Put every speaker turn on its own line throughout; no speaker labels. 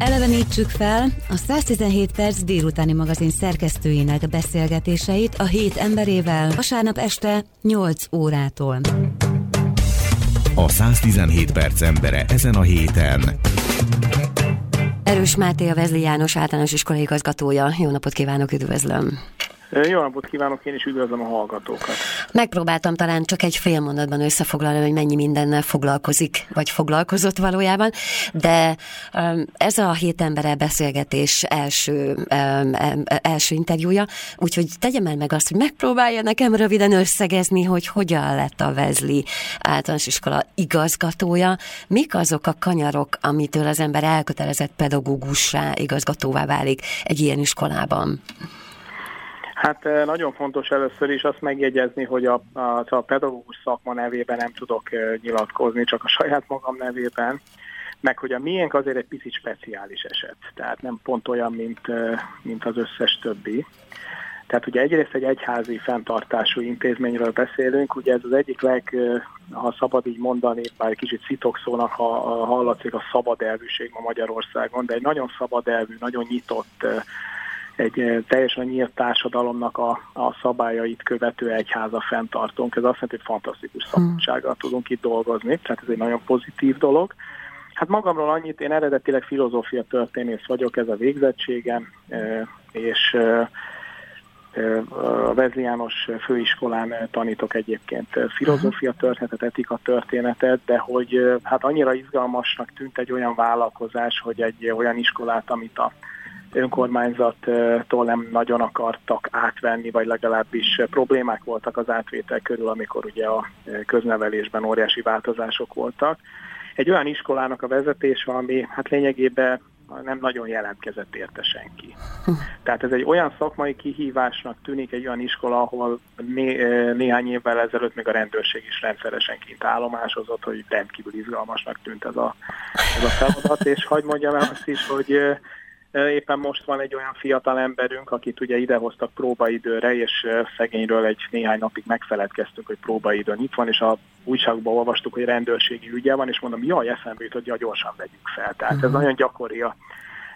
Elevenítsük fel a 117 perc délutáni magazin szerkesztőinek beszélgetéseit a hét emberével vasárnap este 8 órától.
A 117 perc embere ezen a héten.
Erős Máté a Vezli János általános iskolai igazgatója. Jó napot kívánok, üdvözlöm!
Jó napot kívánok, én is üdvözlöm a hallgatókat.
Megpróbáltam talán csak egy fél mondatban összefoglalni, hogy mennyi mindennel foglalkozik, vagy foglalkozott valójában, de um, ez a hét emberrel beszélgetés első, um, első interjúja, úgyhogy tegyem el meg azt, hogy megpróbálja nekem röviden összegezni, hogy hogyan lett a Vezli általános iskola igazgatója, mik azok a kanyarok, amitől az ember elkötelezett pedagógussá, igazgatóvá válik egy ilyen iskolában.
Hát eh, nagyon fontos először is azt megjegyezni, hogy a, a, a pedagógus szakma nevében nem tudok eh, nyilatkozni, csak a saját magam nevében, meg hogy a miénk azért egy picit speciális eset, tehát nem pont olyan, mint, eh, mint az összes többi. Tehát ugye egyrészt egy egyházi fenntartású intézményről beszélünk, ugye ez az egyik leg, ha szabad így mondani, bár egy kicsit szitokszónak ha, ha hallatszik a szabad elvűség ma Magyarországon, de egy nagyon szabad elvű, nagyon nyitott egy eh, teljesen nyílt társadalomnak a, a szabályait követő egyháza fenntartunk. Ez azt jelenti, hogy fantasztikus hmm. szabadsággal tudunk itt dolgozni, tehát ez egy nagyon pozitív dolog. Hát magamról annyit, én eredetileg filozófia történész vagyok, ez a végzettségem, eh, és eh, a Vezli János főiskolán tanítok egyébként filozófia történetet, etika történetet, de hogy hát annyira izgalmasnak tűnt egy olyan vállalkozás, hogy egy olyan iskolát, amit a önkormányzattól nem nagyon akartak átvenni, vagy legalábbis problémák voltak az átvétel körül, amikor ugye a köznevelésben óriási változások voltak. Egy olyan iskolának a vezetése, ami hát lényegében nem nagyon jelentkezett érte senki. Tehát ez egy olyan szakmai kihívásnak tűnik egy olyan iskola, ahol né, néhány évvel ezelőtt még a rendőrség is rendszeresen kint állomásozott, hogy rendkívül izgalmasnak tűnt ez a, ez a feladat, és hagyd mondjam el azt is, hogy Éppen most van egy olyan fiatal emberünk, akit ugye idehoztak próbaidőre, és szegényről egy néhány napig megfeledkeztünk, hogy próbaidőn itt van, és a újságban olvastuk, hogy rendőrségi ügye van, és mondom, jaj, eszembe jut, hogy gyorsan vegyük fel. Tehát uh-huh. ez mhm. nagyon gyakori a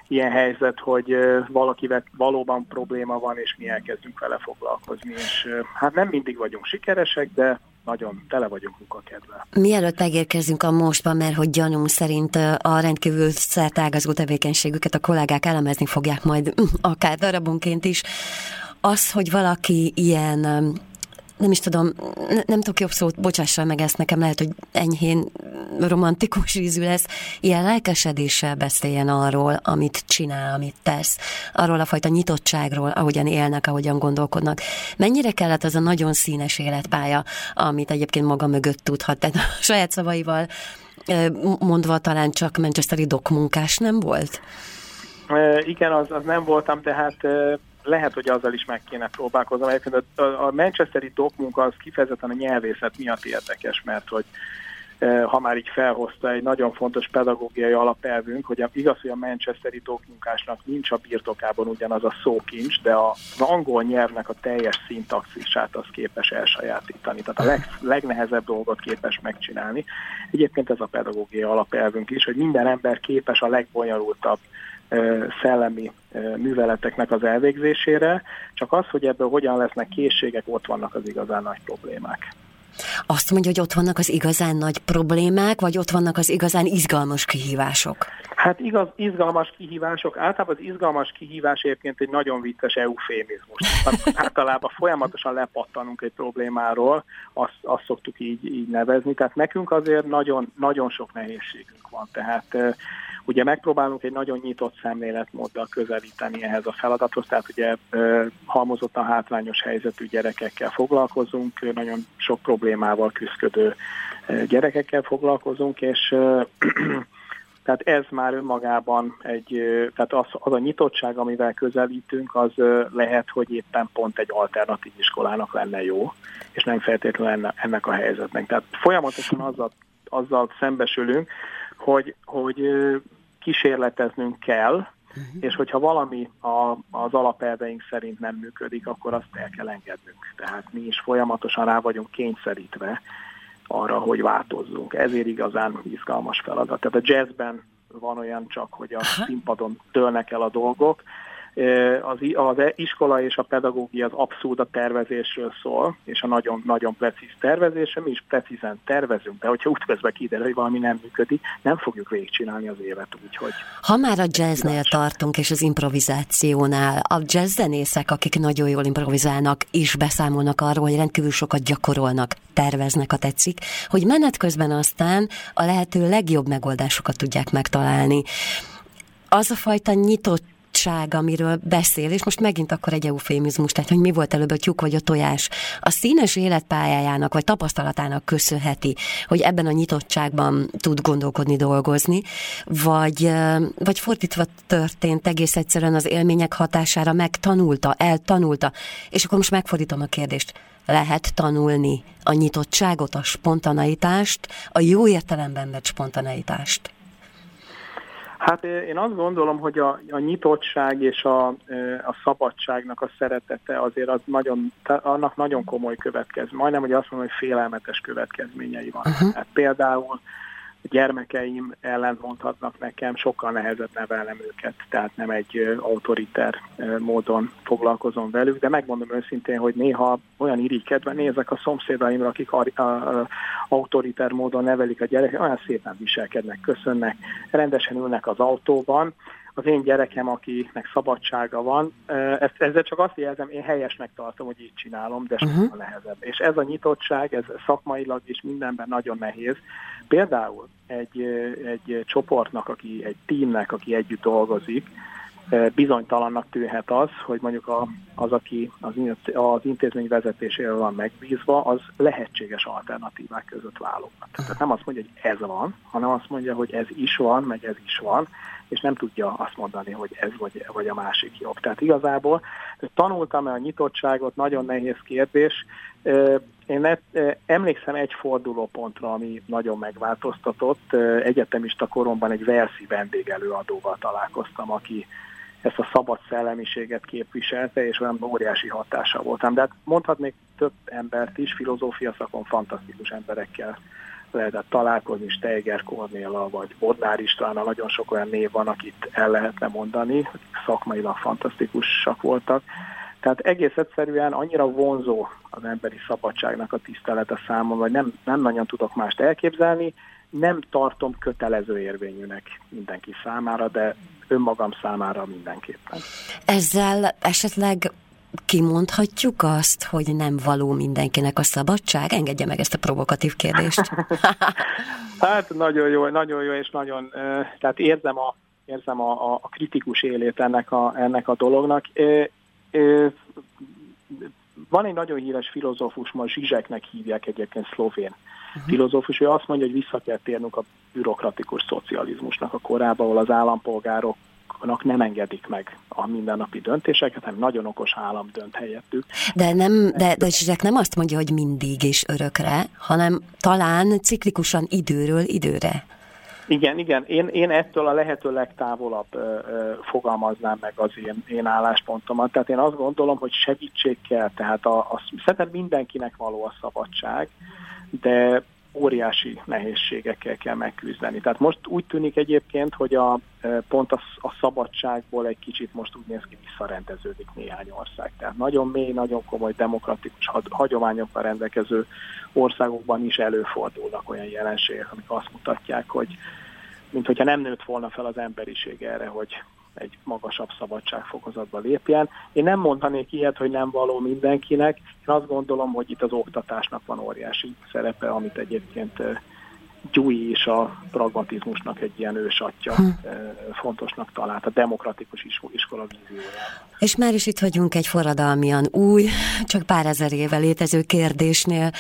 ilyen helyzet, hogy valakivel valóban probléma van, és mi elkezdünk vele foglalkozni, és hát nem mindig vagyunk sikeresek, de nagyon tele vagyunk munkakedvel.
Mielőtt megérkezünk a mostba, mert hogy gyanúm szerint a rendkívül szertágazó tevékenységüket a kollégák elemezni fogják majd akár darabonként is, az, hogy valaki ilyen nem is tudom, ne, nem tudok jobb szót, bocsással meg ezt nekem, lehet, hogy enyhén romantikus ízű lesz, ilyen lelkesedéssel beszéljen arról, amit csinál, amit tesz, arról a fajta nyitottságról, ahogyan élnek, ahogyan gondolkodnak. Mennyire kellett az a nagyon színes életpálya, amit egyébként maga mögött tudhat, tehát a saját szavaival mondva talán csak Manchesteri dokmunkás nem volt?
Igen, az, az nem voltam, tehát lehet, hogy azzal is meg kéne próbálkoznom. Egyébként a, a Manchesteri dokmunka az kifejezetten a nyelvészet miatt érdekes, mert hogy e, ha már így felhozta, egy nagyon fontos pedagógiai alapelvünk, hogy igaz, hogy a Manchesteri dokmunkásnak nincs a birtokában ugyanaz a szókincs, de az angol nyelvnek a teljes szintaxisát az képes elsajátítani. Tehát a leg, legnehezebb dolgot képes megcsinálni. Egyébként ez a pedagógiai alapelvünk is, hogy minden ember képes a legbonyolultabb szellemi műveleteknek az elvégzésére, csak az, hogy ebből hogyan lesznek készségek, ott vannak az igazán nagy problémák.
Azt mondja, hogy ott vannak az igazán nagy problémák, vagy ott vannak az igazán izgalmas kihívások?
Hát igaz, izgalmas kihívások. Általában az izgalmas kihívás egyébként egy nagyon vicces eufémizmus. Általában folyamatosan lepattanunk egy problémáról, azt, azt szoktuk így, így nevezni. Tehát nekünk azért nagyon, nagyon sok nehézségünk van. Tehát Ugye megpróbálunk egy nagyon nyitott szemléletmóddal közelíteni ehhez a feladathoz, tehát ugye halmozottan hátrányos helyzetű gyerekekkel foglalkozunk, nagyon sok problémával küzdő gyerekekkel foglalkozunk, és tehát ez már önmagában egy, tehát az, az a nyitottság, amivel közelítünk, az lehet, hogy éppen pont egy alternatív iskolának lenne jó, és nem feltétlenül ennek a helyzetnek. Tehát folyamatosan azzal, azzal szembesülünk, hogy, hogy kísérleteznünk kell, uh-huh. és hogyha valami a, az alapelveink szerint nem működik, akkor azt el kell engednünk. Tehát mi is folyamatosan rá vagyunk kényszerítve arra, hogy változzunk. Ezért igazán izgalmas feladat. Tehát a jazzben van olyan csak, hogy a színpadon dőlnek el a dolgok, az, az iskola és a pedagógia az abszolút a tervezésről szól, és a nagyon-nagyon precíz tervezésre, mi is precízen tervezünk, de hogyha útközben kiderül, hogy valami nem működik, nem fogjuk végigcsinálni az évet úgy, hogy...
Ha már a jazznél tartunk, és az improvizációnál, a jazzzenészek, akik nagyon jól improvizálnak, is beszámolnak arról, hogy rendkívül sokat gyakorolnak, terveznek, a tetszik, hogy menet közben aztán a lehető legjobb megoldásokat tudják megtalálni. Az a fajta nyitott szabadság, amiről beszél, és most megint akkor egy eufémizmus, tehát hogy mi volt előbb a tyúk vagy a tojás, a színes életpályájának vagy tapasztalatának köszönheti, hogy ebben a nyitottságban tud gondolkodni, dolgozni, vagy, vagy fordítva történt egész egyszerűen az élmények hatására megtanulta, eltanulta, és akkor most megfordítom a kérdést. Lehet tanulni a nyitottságot, a spontaneitást, a jó értelemben vett spontaneitást?
Hát én azt gondolom, hogy a, a nyitottság és a, a szabadságnak a szeretete azért az nagyon, annak nagyon komoly következmény. Majdnem, hogy azt mondom, hogy félelmetes következményei van. Uh-huh. Hát például gyermekeim ellent mondhatnak nekem, sokkal nehezebb nevelnem őket, tehát nem egy autoriter módon foglalkozom velük, de megmondom őszintén, hogy néha olyan irigykedve nézek a szomszédaimra, akik autoriter módon nevelik a gyereket, olyan szépen viselkednek, köszönnek, rendesen ülnek az autóban, az én gyerekem, akinek szabadsága van, ezt, ezzel csak azt jelzem, én helyesnek tartom, hogy így csinálom, de sokkal uh-huh. nehezebb. És ez a nyitottság, ez szakmailag is mindenben nagyon nehéz. Például egy, egy csoportnak, aki, egy tímnek, aki együtt dolgozik, bizonytalannak tűnhet az, hogy mondjuk a, az, aki az, az intézmény vezetéséről van megbízva, az lehetséges alternatívák között válogat. Tehát nem azt mondja, hogy ez van, hanem azt mondja, hogy ez is van, meg ez is van, és nem tudja azt mondani, hogy ez vagy, vagy a másik jobb. Tehát igazából tanultam-e a nyitottságot, nagyon nehéz kérdés. Én emlékszem egy fordulópontra, ami nagyon megváltoztatott. Egyetemista koromban egy verszi vendégelőadóval találkoztam, aki ezt a szabad szellemiséget képviselte, és olyan óriási hatása voltam. De hát mondhatnék több embert is, filozófia szakon fantasztikus emberekkel lehetett találkozni, Steiger Kornéla, vagy Bodnár István, nagyon sok olyan név van, akit el lehetne mondani, akik szakmailag fantasztikusak voltak. Tehát egész egyszerűen annyira vonzó az emberi szabadságnak a tisztelete számomra, hogy nem, nem nagyon tudok mást elképzelni, nem tartom kötelező érvényűnek mindenki számára, de önmagam számára mindenképpen.
Ezzel esetleg kimondhatjuk azt, hogy nem való mindenkinek a szabadság? Engedje meg ezt a provokatív kérdést.
hát nagyon jó, nagyon jó, és nagyon, tehát érzem a, érzem a, a kritikus élét ennek a, ennek a dolognak. Van egy nagyon híres filozófus, ma Zsizseknek hívják egyébként szlovén uh-huh. filozófus, ő azt mondja, hogy vissza kell térnünk a bürokratikus szocializmusnak a korába, ahol az állampolgárok nem engedik meg a mindennapi döntéseket, hanem nagyon okos állam dönt helyettük.
De nem, de, de Zsizek nem azt mondja, hogy mindig és örökre, hanem talán ciklikusan időről időre.
Igen, igen. Én, én ettől a lehető legtávolabb ö, ö, fogalmaznám meg az én, én álláspontomat. Tehát én azt gondolom, hogy segítség kell. Tehát a, a, szerintem mindenkinek való a szabadság, de óriási nehézségekkel kell megküzdeni. Tehát most úgy tűnik egyébként, hogy a, e, pont a, a szabadságból egy kicsit most úgy néz ki visszarendeződik néhány ország. Tehát nagyon mély, nagyon komoly demokratikus hagyományokkal rendelkező országokban is előfordulnak olyan jelenségek, amik azt mutatják, hogy mint hogyha nem nőtt volna fel az emberiség erre, hogy egy magasabb szabadságfokozatba lépjen. Én nem mondanék ilyet, hogy nem való mindenkinek. Én azt gondolom, hogy itt az oktatásnak van óriási szerepe, amit egyébként Gyúi is a pragmatizmusnak egy ilyen ősatja hm. fontosnak talált, a demokratikus iskola víziójában.
És már is itt vagyunk egy forradalmian új, csak pár ezer éve létező kérdésnél,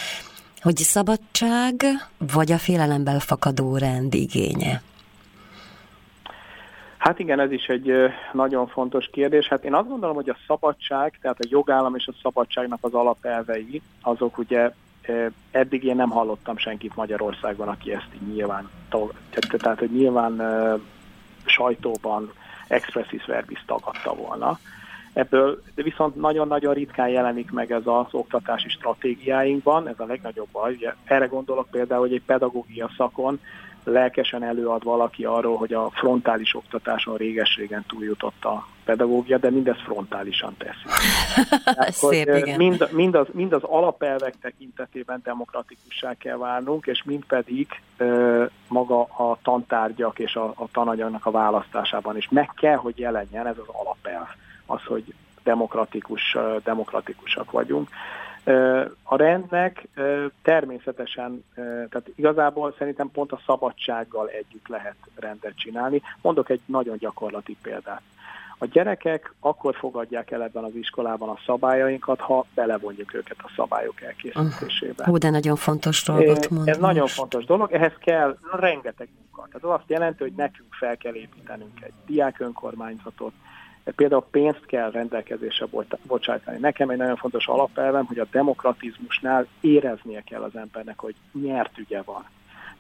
hogy szabadság vagy a félelemből fakadó rend igénye?
Hát igen, ez is egy nagyon fontos kérdés. Hát én azt gondolom, hogy a szabadság, tehát a jogállam és a szabadságnak az alapelvei, azok ugye eddig én nem hallottam senkit Magyarországon, aki ezt így nyilván, tehát hogy nyilván sajtóban expressis verbis tagadta volna. Ebből de viszont nagyon-nagyon ritkán jelenik meg ez az oktatási stratégiáinkban, ez a legnagyobb baj. Ugye erre gondolok például, hogy egy pedagógia szakon lelkesen előad valaki arról, hogy a frontális oktatáson réges-régen túljutott a pedagógia, de mindezt frontálisan teszi.
Tehát, Szép, hogy igen.
mind, mind, az, mind az alapelvek tekintetében demokratikussá kell válnunk, és mind pedig ö, maga a tantárgyak és a, a tananyagnak a választásában is meg kell, hogy jelenjen ez az alapelv, az, hogy demokratikus, demokratikusak vagyunk. A rendnek természetesen, tehát igazából szerintem pont a szabadsággal együtt lehet rendet csinálni. Mondok egy nagyon gyakorlati példát. A gyerekek akkor fogadják el ebben az iskolában a szabályainkat, ha belevonjuk őket a szabályok elkészítésébe.
Hú, de nagyon fontos dolgot mondani.
Ez nagyon fontos dolog, ehhez kell rengeteg munka. Tehát az azt jelenti, hogy nekünk fel kell építenünk egy diák önkormányzatot, például pénzt kell rendelkezésre bocsájtani. Nekem egy nagyon fontos alapelvem, hogy a demokratizmusnál éreznie kell az embernek, hogy nyert ügye van.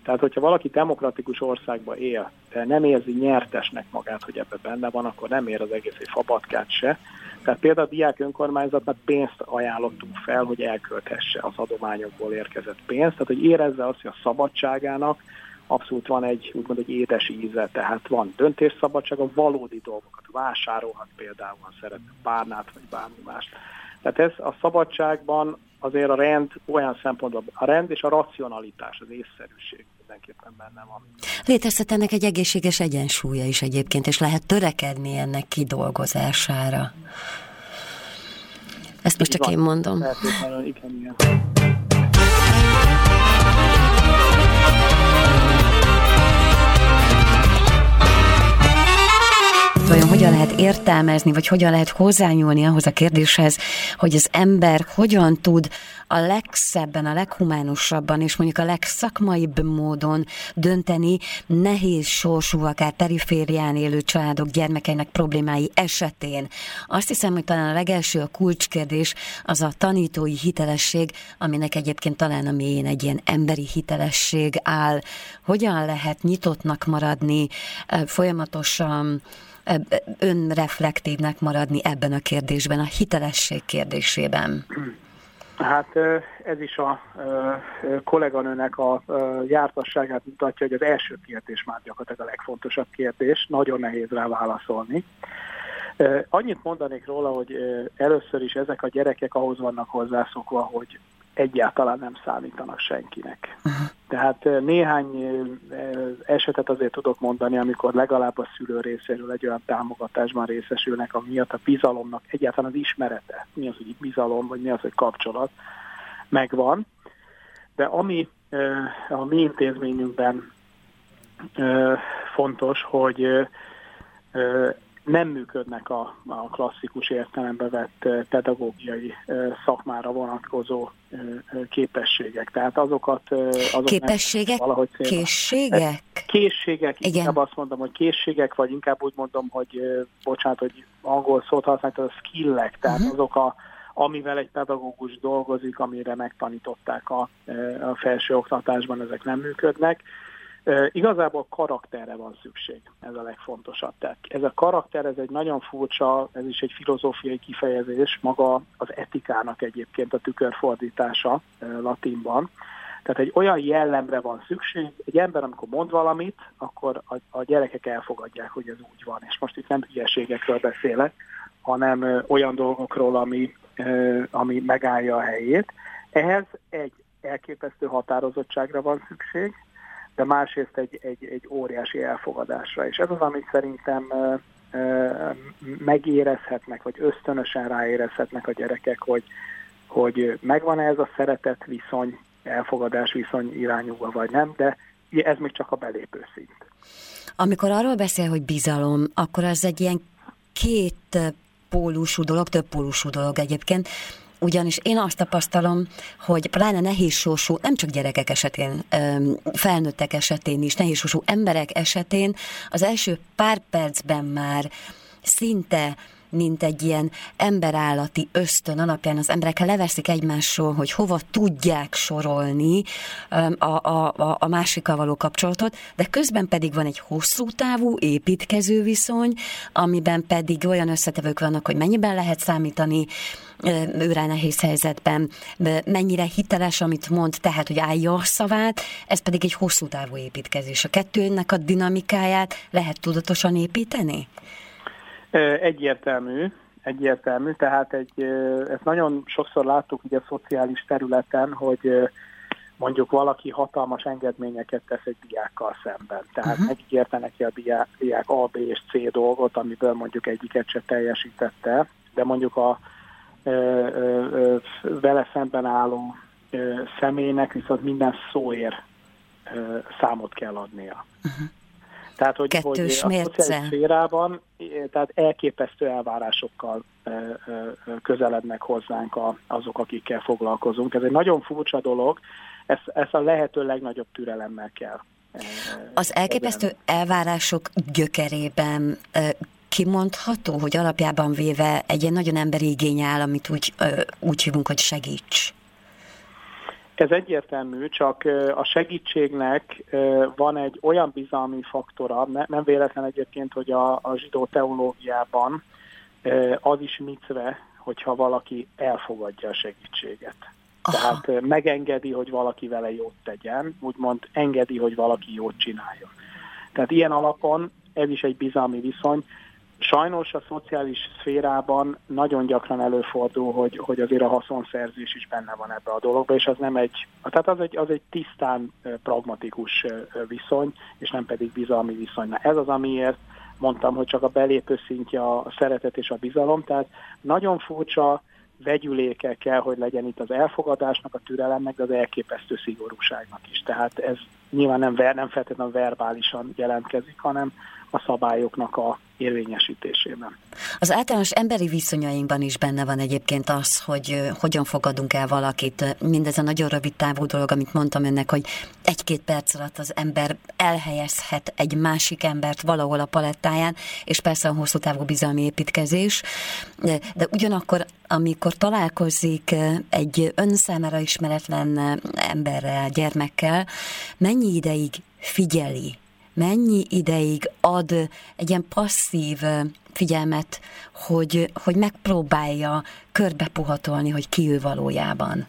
Tehát, hogyha valaki demokratikus országba él, de nem érzi nyertesnek magát, hogy ebbe benne van, akkor nem ér az egész egy fabatkát se. Tehát például a diák önkormányzatnak pénzt ajánlottunk fel, hogy elkölthesse az adományokból érkezett pénzt, tehát hogy érezze azt, hogy a szabadságának abszolút van egy, úgymond egy édes íze, tehát van döntésszabadság, a valódi dolgokat vásárolhat például, ha szeretne párnát vagy bármi más. Tehát ez a szabadságban azért a rend olyan szempontból, a rend és a racionalitás, az észszerűség mindenképpen benne van.
Létezhet ennek egy egészséges egyensúlya is egyébként, és lehet törekedni ennek kidolgozására. Ezt most csak én mondom.
igen, igen.
Vajon hogyan lehet értelmezni, vagy hogyan lehet hozzányúlni ahhoz a kérdéshez, hogy az ember hogyan tud a legszebben, a leghumánusabban, és mondjuk a legszakmaibb módon dönteni nehéz sorsú, akár periférián élő családok gyermekeinek problémái esetén. Azt hiszem, hogy talán a legelső a kulcskérdés az a tanítói hitelesség, aminek egyébként talán a mélyén egy ilyen emberi hitelesség áll. Hogyan lehet nyitottnak maradni, folyamatosan önreflektívnek maradni ebben a kérdésben, a hitelesség kérdésében?
Hát ez is a kolléganőnek a jártasságát mutatja, hogy az első kérdés már gyakorlatilag a legfontosabb kérdés, nagyon nehéz rá válaszolni. Annyit mondanék róla, hogy először is ezek a gyerekek ahhoz vannak hozzászokva, hogy egyáltalán nem számítanak senkinek. Uh-huh. Tehát néhány esetet azért tudok mondani, amikor legalább a szülő részéről egy olyan támogatásban részesülnek, ami miatt a bizalomnak egyáltalán az ismerete, mi az, hogy bizalom, vagy mi az, hogy kapcsolat megvan. De ami a mi intézményünkben fontos, hogy nem működnek a, a klasszikus értelembe vett pedagógiai szakmára vonatkozó képességek. Tehát azokat...
Azok képességek? Valahogy Készségek?
Készségek, Igen. inkább azt mondom, hogy készségek, vagy inkább úgy mondom, hogy bocsánat, hogy angol szót használta, a skillek, tehát uh-huh. azok a amivel egy pedagógus dolgozik, amire megtanították a, a felső oktatásban, ezek nem működnek. Igazából karakterre van szükség, ez a legfontosabb. Tehát ez a karakter, ez egy nagyon furcsa, ez is egy filozófiai kifejezés, maga az etikának egyébként a tükörfordítása latinban. Tehát egy olyan jellemre van szükség, egy ember, amikor mond valamit, akkor a, a gyerekek elfogadják, hogy ez úgy van. És most itt nem hülyeségekről beszélek, hanem olyan dolgokról, ami, ami megállja a helyét. Ehhez egy elképesztő határozottságra van szükség, de másrészt egy, egy, egy óriási elfogadásra. És ez az, amit szerintem megérezhetnek, vagy ösztönösen ráérezhetnek a gyerekek, hogy, hogy megvan -e ez a szeretet viszony, elfogadás viszony irányúba, vagy nem, de ez még csak a belépő szint.
Amikor arról beszél, hogy bizalom, akkor az egy ilyen két pólusú dolog, több pólusú dolog egyébként ugyanis én azt tapasztalom, hogy pláne nehézsósú, nem csak gyerekek esetén, felnőttek esetén is, nehézsósú emberek esetén az első pár percben már szinte mint egy ilyen emberállati ösztön alapján az emberek leveszik egymásról, hogy hova tudják sorolni a, a, a, a másikkal való kapcsolatot, de közben pedig van egy hosszú távú építkező viszony, amiben pedig olyan összetevők vannak, hogy mennyiben lehet számítani őre nehéz helyzetben, mennyire hiteles, amit mond, tehát, hogy állja a szavát, ez pedig egy hosszú távú építkezés. A kettőnek a dinamikáját lehet tudatosan építeni?
Egyértelmű, egyértelmű, tehát egy, ezt nagyon sokszor láttuk ugye a szociális területen, hogy mondjuk valaki hatalmas engedményeket tesz egy diákkal szemben. Tehát uh-huh. megígérte neki a diák, diák A, B és C dolgot, amiből mondjuk egyiket se teljesítette, de mondjuk a vele szemben álló személynek viszont minden szóért számot kell adnia. Uh-huh. Tehát, hogy, hogy a szociális szférában tehát elképesztő elvárásokkal közelednek hozzánk azok, akikkel foglalkozunk. Ez egy nagyon furcsa dolog, ezt, ezt a lehető legnagyobb türelemmel kell.
Az elképesztő elvárások gyökerében kimondható, hogy alapjában véve egy ilyen nagyon emberi igény áll, amit úgy, úgy hívunk, hogy segíts?
Ez egyértelmű, csak a segítségnek van egy olyan bizalmi faktora, nem véletlen egyébként, hogy a, a zsidó teológiában az is micve, hogyha valaki elfogadja a segítséget. Aha. Tehát megengedi, hogy valaki vele jót tegyen, úgymond engedi, hogy valaki jót csináljon. Tehát ilyen alapon ez is egy bizalmi viszony. Sajnos a szociális szférában nagyon gyakran előfordul, hogy, hogy azért a haszonszerzés is benne van ebbe a dologba, és az nem egy, tehát az egy, az egy tisztán pragmatikus viszony, és nem pedig bizalmi viszony. Na ez az, amiért mondtam, hogy csak a belépő szintje a szeretet és a bizalom, tehát nagyon furcsa vegyüléke kell, hogy legyen itt az elfogadásnak, a türelemnek, de az elképesztő szigorúságnak is. Tehát ez nyilván nem, nem feltétlenül verbálisan jelentkezik, hanem a szabályoknak a érvényesítésében.
Az általános emberi viszonyainkban is benne van egyébként az, hogy hogyan fogadunk el valakit. Mindez a nagyon rövid távú dolog, amit mondtam önnek, hogy egy-két perc alatt az ember elhelyezhet egy másik embert valahol a palettáján, és persze a hosszú távú bizalmi építkezés. De, de ugyanakkor, amikor találkozik egy ön számára ismeretlen emberrel, gyermekkel, mennyi ideig figyeli mennyi ideig ad egy ilyen passzív figyelmet, hogy, hogy megpróbálja körbepuhatolni, hogy ki ő valójában?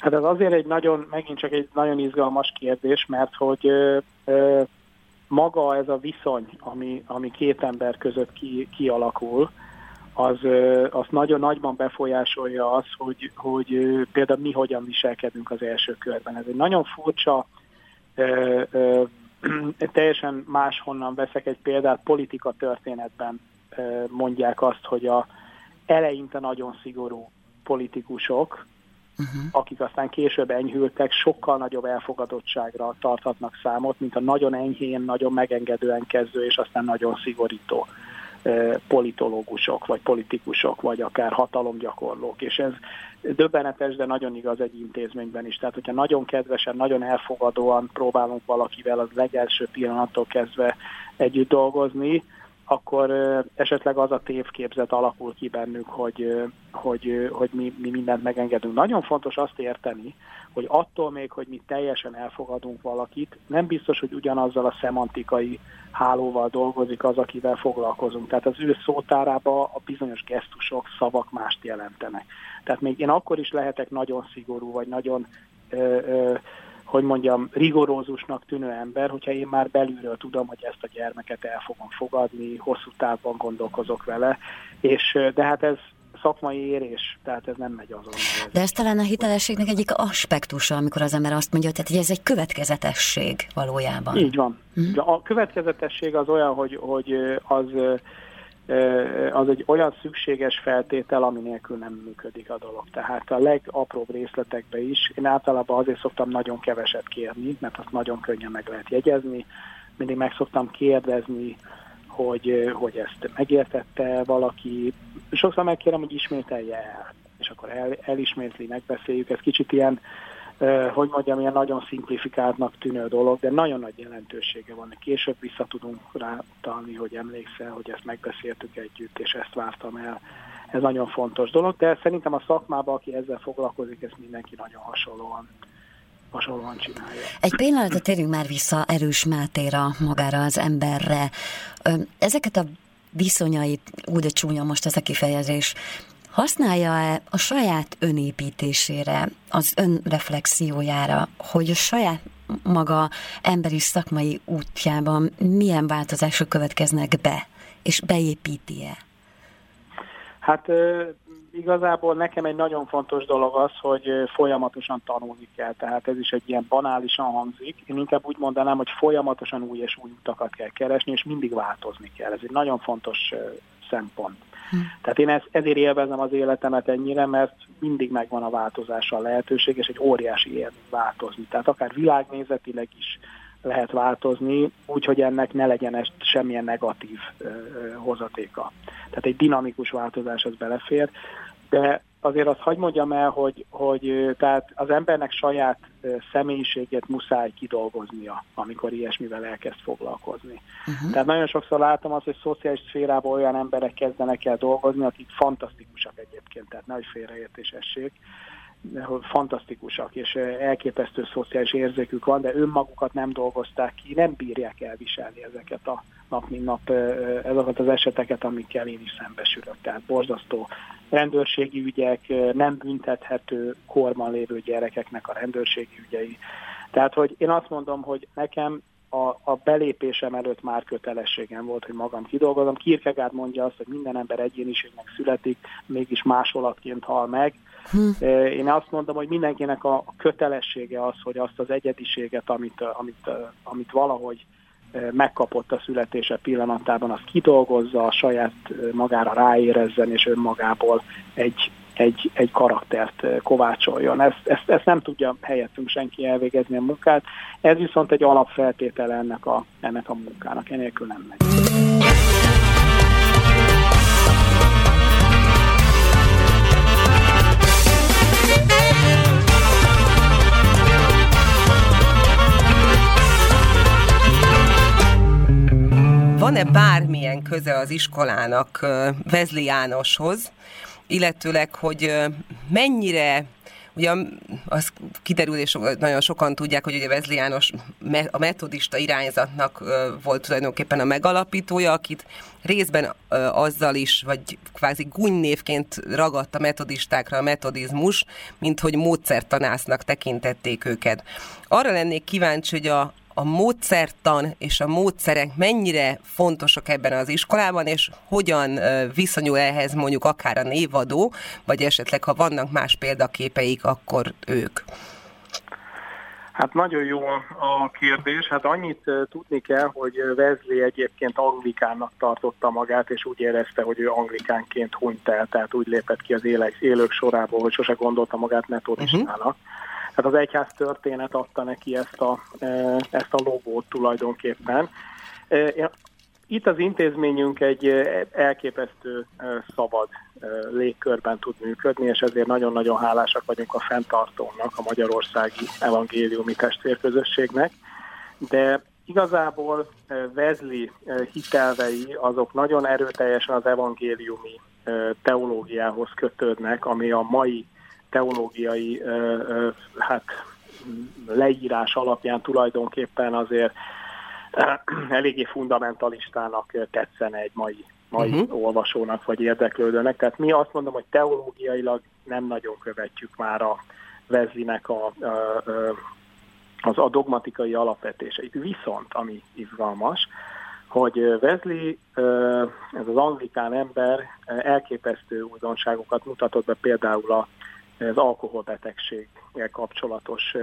Hát ez azért egy nagyon, megint csak egy nagyon izgalmas kérdés, mert hogy ö, ö, maga ez a viszony, ami, ami két ember között ki, kialakul, az, az nagyon nagyban befolyásolja az, hogy, hogy például mi hogyan viselkedünk az első körben. Ez egy nagyon furcsa teljesen máshonnan veszek egy példát, politika történetben mondják azt, hogy a eleinte nagyon szigorú politikusok, uh-huh. akik aztán később enyhültek, sokkal nagyobb elfogadottságra tarthatnak számot, mint a nagyon enyhén, nagyon megengedően kezdő, és aztán nagyon szigorító politológusok, vagy politikusok, vagy akár hatalomgyakorlók. És ez döbbenetes, de nagyon igaz egy intézményben is. Tehát, hogyha nagyon kedvesen, nagyon elfogadóan próbálunk valakivel az legelső pillanattól kezdve együtt dolgozni, akkor esetleg az a tévképzet alakul ki bennük, hogy, hogy, hogy mi, mi mindent megengedünk. Nagyon fontos azt érteni, hogy attól még, hogy mi teljesen elfogadunk valakit, nem biztos, hogy ugyanazzal a szemantikai hálóval dolgozik az, akivel foglalkozunk. Tehát az ő szótárában a bizonyos gesztusok, szavak mást jelentenek. Tehát még én akkor is lehetek nagyon szigorú, vagy nagyon ö, ö, hogy mondjam, rigorózusnak tűnő ember, hogyha én már belülről tudom, hogy ezt a gyermeket el fogom fogadni, hosszú távban gondolkozok vele, és de hát ez szakmai érés, tehát ez nem megy azon.
De ez talán a hitelességnek egyik aspektusa, amikor az ember azt mondja, tehát, hogy ez egy következetesség valójában.
Így van. Hm? A következetesség az olyan, hogy, hogy az az egy olyan szükséges feltétel, ami nélkül nem működik a dolog. Tehát a legapróbb részletekbe is, én általában azért szoktam nagyon keveset kérni, mert azt nagyon könnyen meg lehet jegyezni, mindig meg szoktam kérdezni, hogy, hogy ezt megértette valaki. Sokszor megkérem, hogy ismételje el, és akkor el, elismétli, megbeszéljük. Ez kicsit ilyen hogy mondjam, ilyen nagyon szimplifikáltnak tűnő dolog, de nagyon nagy jelentősége van. Később vissza tudunk rá utalni, hogy emlékszel, hogy ezt megbeszéltük együtt, és ezt vártam el. Ez nagyon fontos dolog, de szerintem a szakmában, aki ezzel foglalkozik, ezt mindenki nagyon hasonlóan hasonlóan csinálja.
Egy pillanatra térjünk már vissza Erős Mátéra, magára az emberre. Ezeket a viszonyait, úgy de csúnya most ez a kifejezés, használja-e a saját önépítésére, az önreflexiójára, hogy a saját maga emberi szakmai útjában milyen változások következnek be, és beépíti-e?
Hát igazából nekem egy nagyon fontos dolog az, hogy folyamatosan tanulni kell. Tehát ez is egy ilyen banálisan hangzik. Én inkább úgy mondanám, hogy folyamatosan új és új utakat kell keresni, és mindig változni kell. Ez egy nagyon fontos szempont. Tehát én ez, ezért élvezem az életemet ennyire, mert mindig megvan a változása a lehetőség, és egy óriási élmény változni. Tehát akár világnézetileg is lehet változni, úgyhogy ennek ne legyen semmilyen negatív ö, hozatéka. Tehát egy dinamikus változás az belefér, de azért azt hagyd mondjam el, hogy, hogy tehát az embernek saját személyiségét muszáj kidolgoznia, amikor ilyesmivel elkezd foglalkozni. Uh-huh. Tehát nagyon sokszor látom azt, hogy szociális szférában olyan emberek kezdenek el dolgozni, akik fantasztikusak egyébként, tehát nagy félreértés essék, fantasztikusak, és elképesztő szociális érzékük van, de önmagukat nem dolgozták ki, nem bírják elviselni ezeket a nap mint nap, ezeket az eseteket, amikkel én is szembesülök. Tehát borzasztó rendőrségi ügyek, nem büntethető korban lévő gyerekeknek a rendőrségi ügyei. Tehát, hogy én azt mondom, hogy nekem a, a belépésem előtt már kötelességem volt, hogy magam kidolgozom. Kierkegaard mondja azt, hogy minden ember egyéniségnek születik, mégis másolatként hal meg. Hm. Én azt mondom, hogy mindenkinek a kötelessége az, hogy azt az egyediséget, amit, amit, amit valahogy megkapott a születése pillanatában, azt kidolgozza, a saját magára ráérezzen, és önmagából egy, egy, egy karaktert kovácsoljon. Ezt, ezt, ezt nem tudja helyettünk senki elvégezni a munkát, ez viszont egy alapfeltétele ennek a, ennek a munkának, enélkül nem megy.
van-e bármilyen köze az iskolának Vezli Jánoshoz, illetőleg, hogy mennyire Ugye az kiderül, és nagyon sokan tudják, hogy ugye Vezli János a metodista irányzatnak volt tulajdonképpen a megalapítója, akit részben azzal is, vagy kvázi gúnynévként ragadt a metodistákra a metodizmus, mint hogy módszertanásznak tekintették őket. Arra lennék kíváncsi, hogy a, a módszertan és a módszerek mennyire fontosak ebben az iskolában, és hogyan viszonyul ehhez mondjuk akár a névadó, vagy esetleg ha vannak más példaképeik, akkor ők.
Hát nagyon jó a kérdés. Hát annyit tudni kell, hogy Wesley egyébként anglikánnak tartotta magát, és úgy érezte, hogy ő anglikánként hunyt el, tehát úgy lépett ki az élek, élők sorából, hogy sose gondolta magát metodistának. Uh-huh. Tehát az egyház történet adta neki ezt a, e, ezt a logót tulajdonképpen. E, itt az intézményünk egy e, elképesztő szabad légkörben tud működni, és ezért nagyon-nagyon hálásak vagyunk a fenntartónak, a Magyarországi Evangéliumi Testvérközösségnek. De igazából Vezli hitelvei azok nagyon erőteljesen az evangéliumi teológiához kötődnek, ami a mai teológiai hát, leírás alapján tulajdonképpen azért eléggé fundamentalistának tetszene egy mai, mai uh-huh. olvasónak vagy érdeklődőnek. Tehát mi azt mondom, hogy teológiailag nem nagyon követjük már a Vezlinek a, a, a, az a dogmatikai alapvetéseit. Viszont, ami izgalmas, hogy Wesley, ez az anglikán ember elképesztő újdonságokat mutatott be például a az alkoholbetegséggel kapcsolatos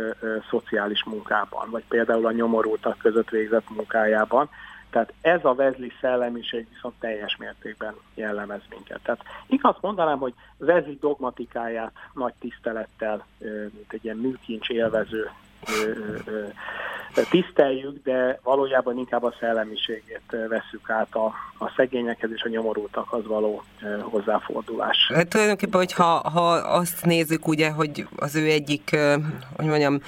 szociális munkában, vagy például a nyomorultak között végzett munkájában. Tehát ez a Wesley szellemiség viszont teljes mértékben jellemez minket. Tehát igaz mondanám, hogy Wesley dogmatikáját nagy tisztelettel, mint egy ilyen műkincs élvező tiszteljük, de valójában inkább a szellemiségét veszük át a, a szegényekhez és a nyomorultakhoz való hozzáfordulás.
Hát tulajdonképpen, hogy ha, azt nézzük ugye, hogy az ő egyik, hogy mondjam,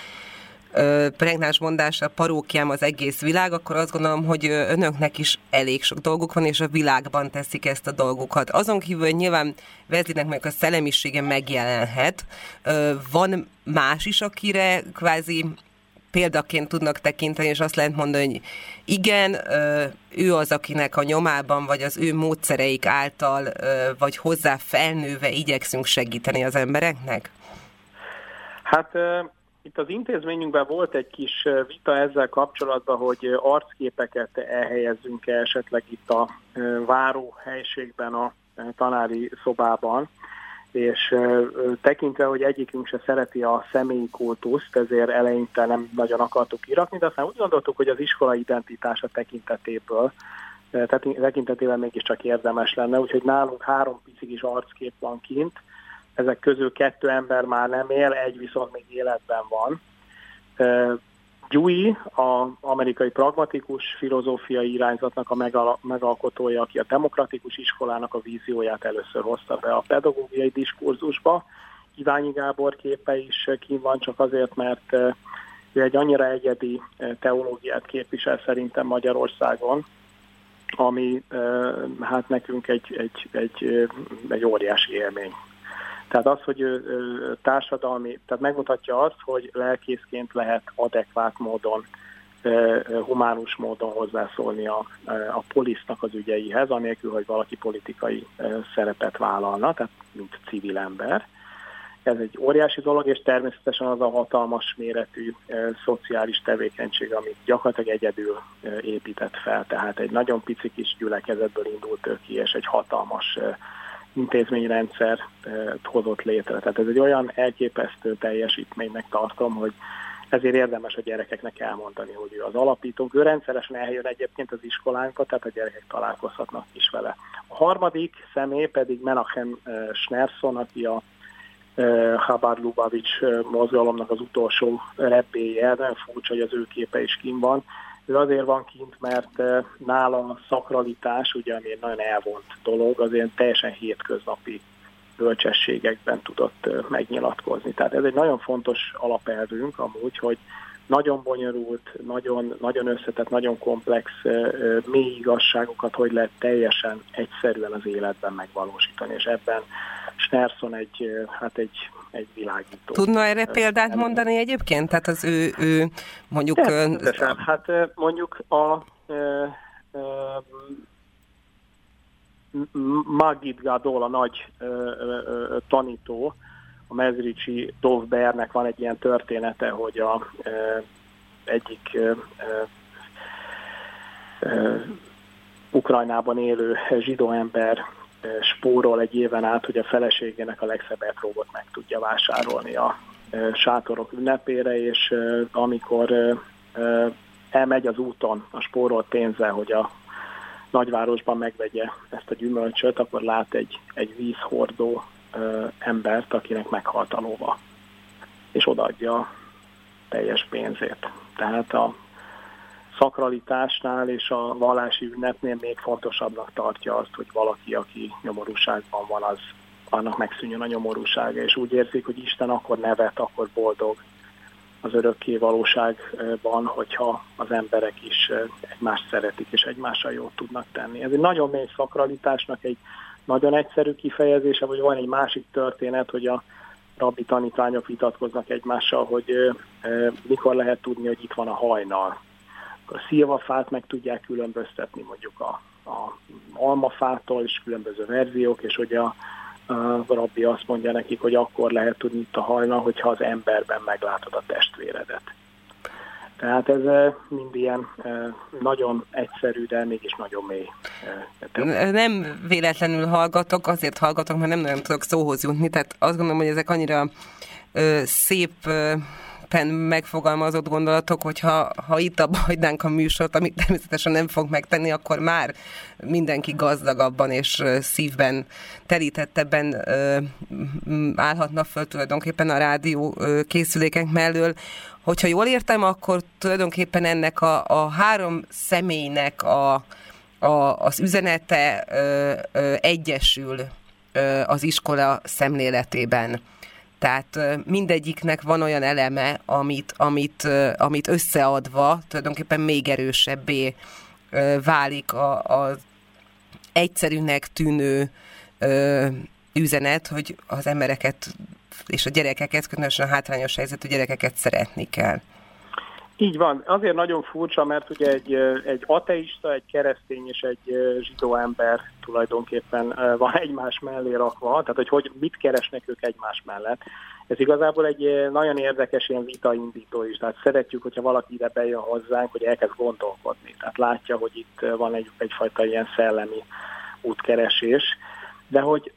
pregnáns mondás, a parókiám az egész világ, akkor azt gondolom, hogy önöknek is elég sok dolguk van, és a világban teszik ezt a dolgukat. Azon kívül, hogy nyilván Vezlinek meg a szellemisége megjelenhet, van más is, akire kvázi példaként tudnak tekinteni, és azt lehet mondani, hogy igen, ő az, akinek a nyomában, vagy az ő módszereik által, vagy hozzá felnőve igyekszünk segíteni az embereknek?
Hát itt az intézményünkben volt egy kis vita ezzel kapcsolatban, hogy arcképeket elhelyezzünk -e esetleg itt a váróhelységben, a tanári szobában, és tekintve, hogy egyikünk se szereti a személyi kultuszt, ezért eleinte nem nagyon akartuk irakni, de aztán úgy gondoltuk, hogy az iskola identitása tekintetéből, tekintetében mégiscsak érdemes lenne, úgyhogy nálunk három pici kis arckép van kint, ezek közül kettő ember már nem él, egy viszont még életben van. Dewey, az amerikai pragmatikus filozófiai irányzatnak a megalkotója, aki a demokratikus iskolának a vízióját először hozta be a pedagógiai diskurzusba. Iványi Gábor képe is kín van, csak azért, mert ő egy annyira egyedi teológiát képvisel szerintem Magyarországon, ami hát nekünk egy, egy, egy, egy óriási élmény. Tehát az, hogy ő, társadalmi, tehát megmutatja azt, hogy lelkészként lehet adekvát módon, humánus módon hozzászólni a, a polisznak az ügyeihez, anélkül, hogy valaki politikai szerepet vállalna, tehát mint civil ember. Ez egy óriási dolog, és természetesen az a hatalmas méretű szociális tevékenység, amit gyakorlatilag egyedül épített fel. Tehát egy nagyon pici kis gyülekezetből indult ő ki, és egy hatalmas intézményrendszer hozott létre. Tehát ez egy olyan elképesztő teljesítménynek tartom, hogy ezért érdemes a gyerekeknek elmondani, hogy ő az alapító. Ő rendszeresen eljön egyébként az iskolánkat, tehát a gyerekek találkozhatnak is vele. A harmadik személy pedig Menachem Schnerson, aki a Chabad Lubavitch mozgalomnak az utolsó rebbéje, nagyon furcsa, hogy az ő képe is kim van. Ő azért van kint, mert eh, nála a szakralitás, ugye ami egy nagyon elvont dolog, az ilyen teljesen hétköznapi bölcsességekben tudott eh, megnyilatkozni. Tehát ez egy nagyon fontos alapelvünk amúgy, hogy nagyon bonyolult, nagyon, nagyon összetett, nagyon komplex, eh, mély igazságokat hogy lehet teljesen egyszerűen az életben megvalósítani, és ebben Snerson egy, hát egy egy világító.
Tudna erre példát mondani egyébként? Tehát az ő, ő mondjuk...
Természetesen. Hát mondjuk a Magid Gadol, a nagy tanító, a Mezricsi Dovbernek van egy ilyen története, hogy a egyik Ukrajnában élő zsidó ember spórol egy éven át, hogy a feleségének a legszebb epróbot meg tudja vásárolni a sátorok ünnepére, és amikor elmegy az úton a spórolt pénze, hogy a nagyvárosban megvegye ezt a gyümölcsöt, akkor lát egy, egy vízhordó embert, akinek meghalt a lova, és odaadja teljes pénzét. Tehát a szakralitásnál és a vallási ünnepnél még fontosabbnak tartja azt, hogy valaki, aki nyomorúságban van, az annak megszűnjön a nyomorúsága, és úgy érzik, hogy Isten akkor nevet, akkor boldog az örökké valóságban, hogyha az emberek is egymást szeretik, és egymással jót tudnak tenni. Ez egy nagyon mély szakralitásnak egy nagyon egyszerű kifejezése, vagy van egy másik történet, hogy a rabbi tanítványok vitatkoznak egymással, hogy mikor lehet tudni, hogy itt van a hajnal a szilvafát meg tudják különböztetni mondjuk a, a almafától, és különböző verziók, és hogy a, a rabbi azt mondja nekik, hogy akkor lehet tudni itt a hajna, hogyha az emberben meglátod a testvéredet. Tehát ez eh, mind ilyen eh, nagyon egyszerű, de mégis nagyon mély.
Eh, nem véletlenül hallgatok, azért hallgatok, mert nem nagyon tudok szóhoz jutni, tehát azt gondolom, hogy ezek annyira szép éppen megfogalmazott gondolatok, hogyha ha itt abba hagynánk a műsort, amit természetesen nem fog megtenni, akkor már mindenki gazdagabban és szívben telítettebben állhatna föl tulajdonképpen a rádió készülékek mellől. hogyha jól értem, akkor tulajdonképpen ennek a, a három személynek a, a, az üzenete ö, ö, egyesül ö, az iskola szemléletében. Tehát mindegyiknek van olyan eleme, amit, amit, amit összeadva tulajdonképpen még erősebbé válik a, a egyszerűnek tűnő üzenet, hogy az embereket és a gyerekeket, különösen a hátrányos helyzetű gyerekeket szeretni kell.
Így van. Azért nagyon furcsa, mert ugye egy, egy ateista, egy keresztény és egy zsidó ember tulajdonképpen van egymás mellé rakva, tehát hogy, hogy mit keresnek ők egymás mellett. Ez igazából egy nagyon érdekes ilyen vitaindító is, tehát szeretjük, hogyha valaki ide bejön hozzánk, hogy elkezd gondolkodni. Tehát látja, hogy itt van egy, egyfajta ilyen szellemi útkeresés, de hogy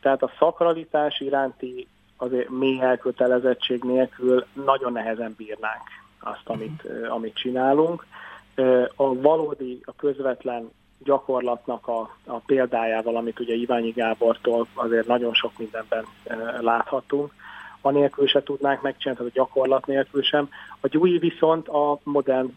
tehát a szakralitás iránti azért mély elkötelezettség nélkül nagyon nehezen bírnánk azt, amit, amit csinálunk. A valódi, a közvetlen gyakorlatnak a, a példájával, amit ugye Iványi Gábortól azért nagyon sok mindenben láthatunk, anélkül se tudnánk megcsinálni, tehát a gyakorlat nélkül sem. A Gyújj viszont a modern,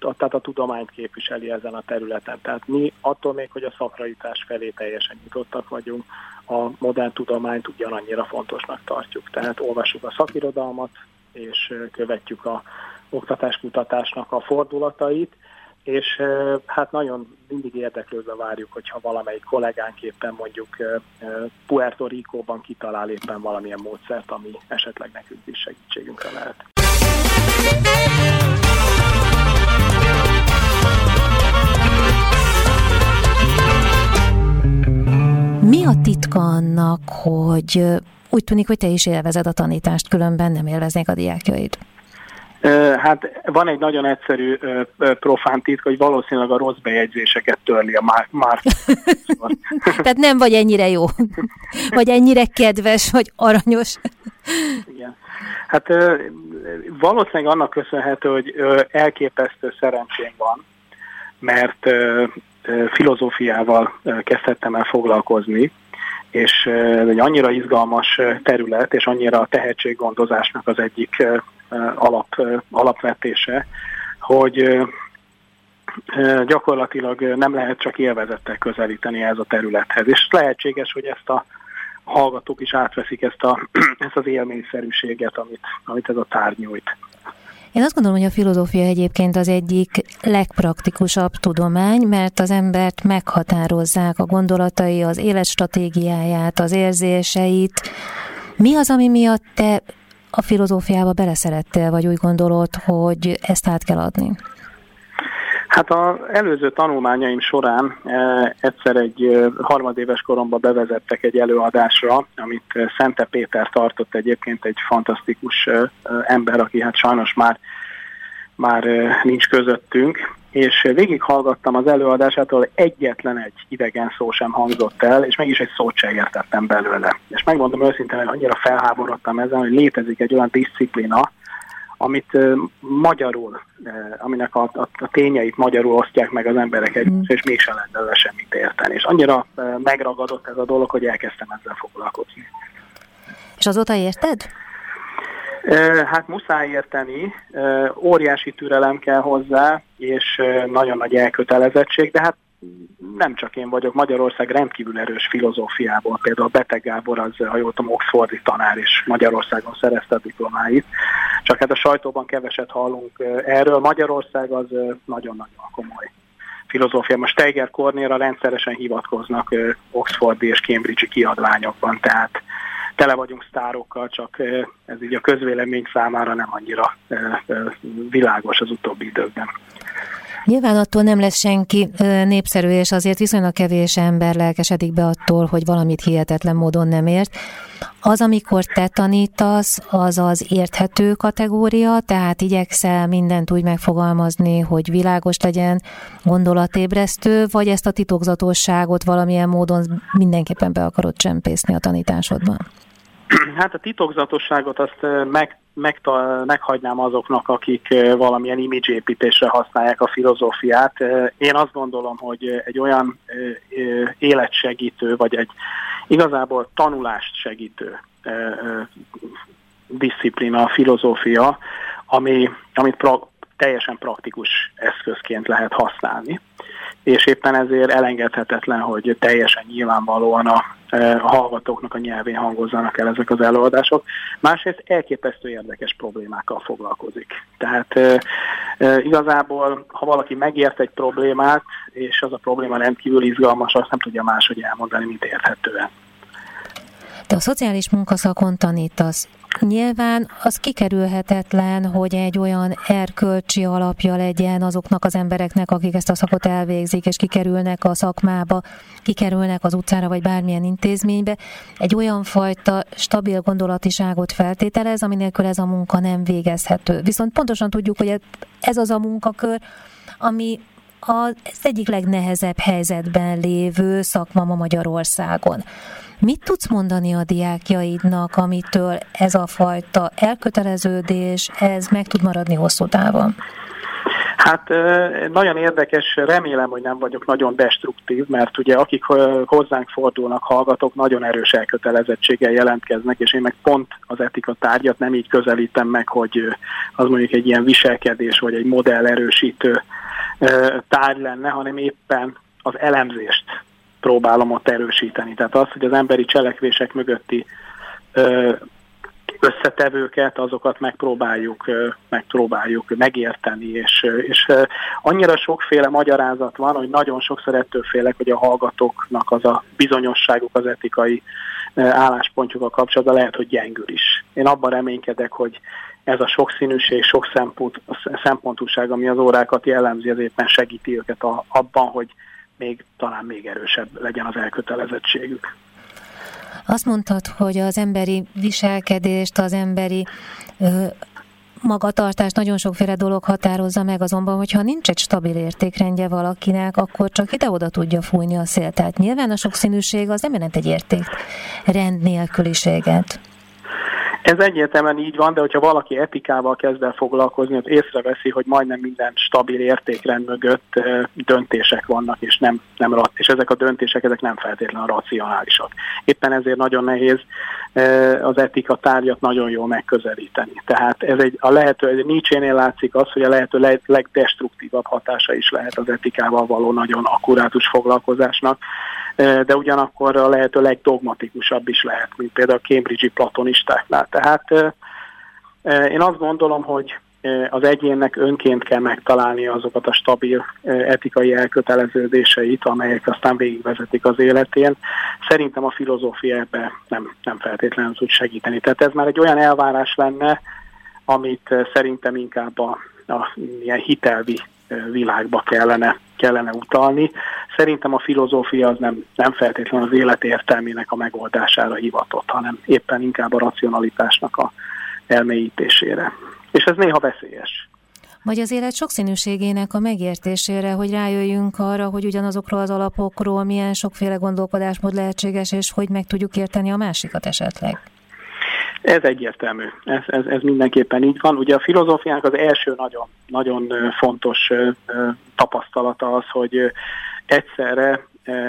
tehát a tudományt képviseli ezen a területen. Tehát mi attól még, hogy a szakralitás felé teljesen nyitottak vagyunk, a modern tudományt ugyanannyira fontosnak tartjuk. Tehát olvassuk a szakirodalmat, és követjük a oktatáskutatásnak a fordulatait, és hát nagyon mindig érdeklődve várjuk, hogyha valamelyik kollégánk éppen mondjuk Puerto Rico-ban kitalál éppen valamilyen módszert, ami esetleg nekünk is segítségünkre lehet.
Mi a titka annak, hogy úgy tűnik, hogy te is élvezed a tanítást, különben nem élveznék a diákjaid?
Hát van egy nagyon egyszerű profán titk, hogy valószínűleg a rossz bejegyzéseket törli a már. már.
Tehát nem vagy ennyire jó, vagy ennyire kedves, vagy aranyos.
Igen. Hát valószínűleg annak köszönhető, hogy elképesztő szerencsém van, mert filozófiával kezdhettem el foglalkozni, és egy annyira izgalmas terület, és annyira a tehetséggondozásnak az egyik alap, alapvetése, hogy gyakorlatilag nem lehet csak élvezettel közelíteni ez a területhez. És lehetséges, hogy ezt a hallgatók is átveszik ezt, a, ezt az élményszerűséget, amit, amit ez a tárgy nyújt.
Én azt gondolom, hogy a filozófia egyébként az egyik legpraktikusabb tudomány, mert az embert meghatározzák a gondolatai, az életstratégiáját, az érzéseit. Mi az, ami miatt te a filozófiába beleszerettél, vagy úgy gondolod, hogy ezt át kell adni?
Hát az előző tanulmányaim során e, egyszer egy e, harmadéves koromban bevezettek egy előadásra, amit e, Szente Péter tartott egyébként egy fantasztikus ember, aki hát sajnos már, már nincs közöttünk, és végighallgattam az előadásától, egyetlen egy idegen szó sem hangzott el, és mégis egy szót sem értettem belőle. És megmondom őszintén, hogy annyira felháborodtam ezen, hogy létezik egy olyan disziplina, amit magyarul, aminek a, a, a tényeit magyarul osztják meg az emberek együtt, mm. és mégsem lehet ezzel semmit érteni. És annyira megragadott ez a dolog, hogy elkezdtem ezzel foglalkozni.
És azóta érted?
Hát muszáj érteni, óriási türelem kell hozzá, és nagyon nagy elkötelezettség, de hát nem csak én vagyok, Magyarország rendkívül erős filozófiából, például Beteg Gábor az, ha jól tudom, Oxfordi tanár, és Magyarországon szerezte a diplomáit, csak hát a sajtóban keveset hallunk erről. Magyarország az nagyon-nagyon komoly filozófia. Most Steiger Kornéra rendszeresen hivatkoznak Oxfordi és Cambridge-i kiadványokban, tehát tele vagyunk sztárokkal, csak ez így a közvélemény számára nem annyira világos az utóbbi időkben.
Nyilván attól nem lesz senki népszerű, és azért viszonylag kevés ember lelkesedik be attól, hogy valamit hihetetlen módon nem ért. Az, amikor te tanítasz, az az érthető kategória, tehát igyekszel mindent úgy megfogalmazni, hogy világos legyen, gondolatébresztő, vagy ezt a titokzatosságot valamilyen módon mindenképpen be akarod csempészni a tanításodban?
Hát a titokzatosságot azt meg, meg, meghagynám azoknak, akik valamilyen imidzsépítésre használják a filozófiát. Én azt gondolom, hogy egy olyan életsegítő, vagy egy igazából tanulást segítő disziplina, a filozófia, ami, amit pra, teljesen praktikus eszközként lehet használni és éppen ezért elengedhetetlen, hogy teljesen nyilvánvalóan a, e, a hallgatóknak a nyelvén hangozzanak el ezek az előadások. Másrészt elképesztő érdekes problémákkal foglalkozik. Tehát e, e, igazából, ha valaki megért egy problémát, és az a probléma rendkívül izgalmas, azt nem tudja máshogy elmondani, mint érthetően.
Te a szociális munkaszakon tanítasz. Nyilván az kikerülhetetlen, hogy egy olyan erkölcsi alapja legyen azoknak az embereknek, akik ezt a szakot elvégzik, és kikerülnek a szakmába, kikerülnek az utcára, vagy bármilyen intézménybe. Egy olyan fajta stabil gondolatiságot feltételez, aminélkül ez a munka nem végezhető. Viszont pontosan tudjuk, hogy ez az a munkakör, ami az egyik legnehezebb helyzetben lévő szakma ma Magyarországon. Mit tudsz mondani a diákjaidnak, amitől ez a fajta elköteleződés, ez meg tud maradni hosszú távon?
Hát nagyon érdekes, remélem, hogy nem vagyok nagyon destruktív, mert ugye akik hozzánk fordulnak, hallgatók, nagyon erős elkötelezettséggel jelentkeznek, és én meg pont az etika tárgyat nem így közelítem meg, hogy az mondjuk egy ilyen viselkedés, vagy egy modell erősítő tárgy lenne, hanem éppen az elemzést próbálom ott erősíteni. Tehát az, hogy az emberi cselekvések mögötti összetevőket, azokat megpróbáljuk, megpróbáljuk megérteni, és, és annyira sokféle magyarázat van, hogy nagyon sokszor ettől félek, hogy a hallgatóknak az a bizonyosságuk, az etikai álláspontjukkal kapcsolatban lehet, hogy gyengül is. Én abban reménykedek, hogy ez a sokszínűség, sok szempont, szempontúság, ami az órákat jellemzi, az éppen segíti őket a, abban, hogy még talán még erősebb legyen az elkötelezettségük.
Azt mondtad, hogy az emberi viselkedést, az emberi ö, magatartást nagyon sokféle dolog határozza meg, azonban, hogyha nincs egy stabil értékrendje valakinek, akkor csak ide-oda tudja fújni a szél. Tehát nyilván a sokszínűség az nem jelent egy értékrend nélküliséget.
Ez egyértelműen így van, de hogyha valaki etikával kezd el foglalkozni, az észreveszi, hogy majdnem minden stabil értékrend mögött döntések vannak, és, nem, nem, és ezek a döntések ezek nem feltétlenül racionálisak. Éppen ezért nagyon nehéz az etika tárgyat nagyon jól megközelíteni. Tehát ez egy, a lehető, egy Nietzsénél látszik az, hogy a lehető legdestruktívabb hatása is lehet az etikával való nagyon akkurátus foglalkozásnak, de ugyanakkor a lehető legdogmatikusabb is lehet, mint például a Cambridge-i platonistáknál. Tehát én azt gondolom, hogy az egyénnek önként kell megtalálni azokat a stabil etikai elköteleződéseit, amelyek aztán végigvezetik az életén. Szerintem a filozófia ebbe nem, nem feltétlenül tud segíteni. Tehát ez már egy olyan elvárás lenne, amit szerintem inkább a, a ilyen hitelvi világba kellene, kellene utalni. Szerintem a filozófia az nem, nem feltétlenül az élet értelmének a megoldására hivatott, hanem éppen inkább a racionalitásnak a elmélyítésére. És ez néha veszélyes.
Vagy az élet sokszínűségének a megértésére, hogy rájöjjünk arra, hogy ugyanazokról az alapokról milyen sokféle gondolkodásmód lehetséges, és hogy meg tudjuk érteni a másikat esetleg.
Ez egyértelmű, ez, ez, ez mindenképpen így van. Ugye a filozófiának az első nagyon, nagyon fontos tapasztalata az, hogy egyszerre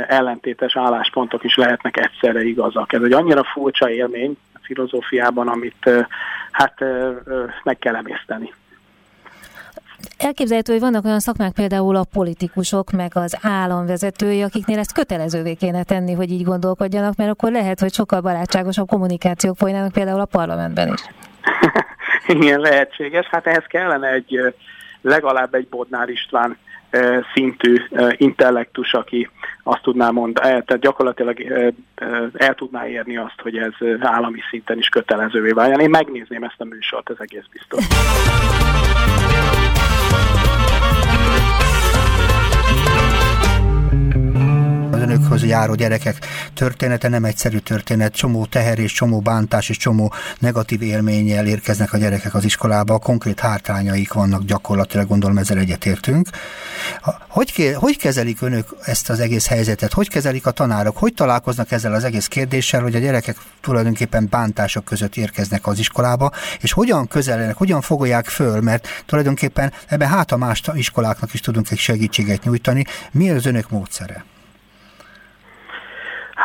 ellentétes álláspontok is lehetnek egyszerre igazak. Ez egy annyira furcsa élmény a filozófiában, amit hát meg kell emészteni.
Elképzelhető, hogy vannak olyan szakmák, például a politikusok, meg az államvezetői, akiknél ezt kötelezővé kéne tenni, hogy így gondolkodjanak, mert akkor lehet, hogy sokkal barátságosabb kommunikációk folynának például a parlamentben is.
Igen, lehetséges. Hát ehhez kellene egy legalább egy Bodnár István szintű intellektus, aki azt tudná mondani, tehát gyakorlatilag el tudná érni azt, hogy ez állami szinten is kötelezővé váljon. Én megnézném ezt a műsort, ez egész biztos.
Önökhöz járó gyerekek története nem egyszerű történet, csomó teher és csomó bántás és csomó negatív élménnyel érkeznek a gyerekek az iskolába, konkrét hátrányaik vannak gyakorlatilag, gondolom ezzel egyetértünk. Hogy, hogy kezelik önök ezt az egész helyzetet? Hogy kezelik a tanárok? Hogy találkoznak ezzel az egész kérdéssel, hogy a gyerekek tulajdonképpen bántások között érkeznek az iskolába, és hogyan közelnek, hogyan fogolják föl, mert tulajdonképpen ebben hát a más iskoláknak is tudunk egy segítséget nyújtani. Mi az önök módszere?